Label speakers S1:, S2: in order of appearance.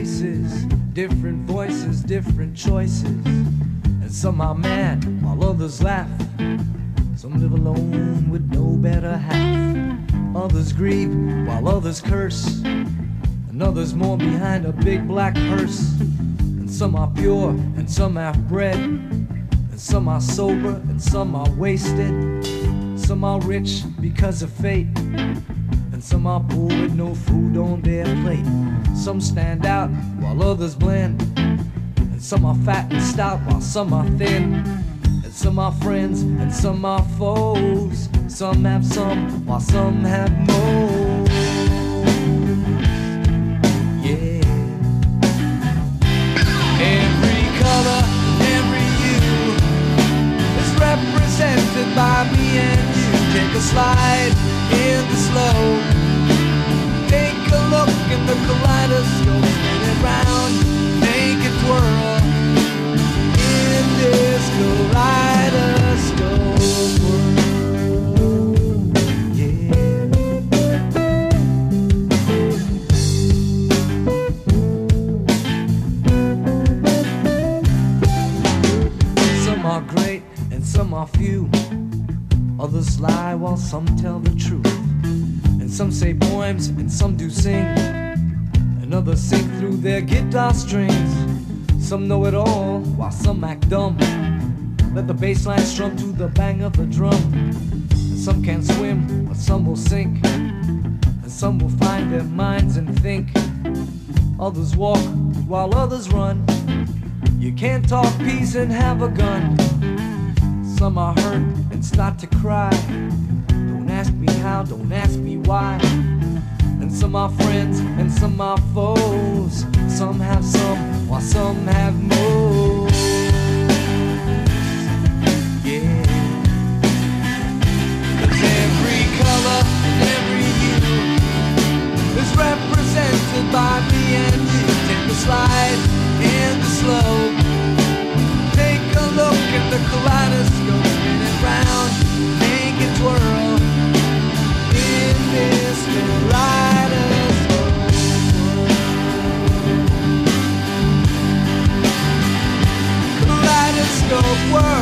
S1: faces, different voices, different choices. And some are mad while others laugh. Some live alone with no better half. Others grieve while others curse. And others mourn behind a big black hearse. And some are pure and some half bred. And some are sober and some are wasted. Some are rich because of fate. And some are poor with no food on their plate. Some stand out while others blend. And some are fat and stout while some are thin. And some are friends and some are foes. Some have some while some have more. A slide in the slow. Take a look in the kaleidoscope. Spin it round, make it twirl. In this kaleidoscope world. Some are great and some are few. Others lie while some tell the truth. And some say poems and some do sing. And others sing through their guitar strings. Some know it all while some act dumb. Let the bass line strum to the bang of the drum. And some can't swim, but some will sink. And some will find their minds and think. Others walk while others run. You can't talk peace and have a gun. Some are hurt and start to cry. Don't ask me how, don't ask me why. And some are friends and some are foes. Some have some of work.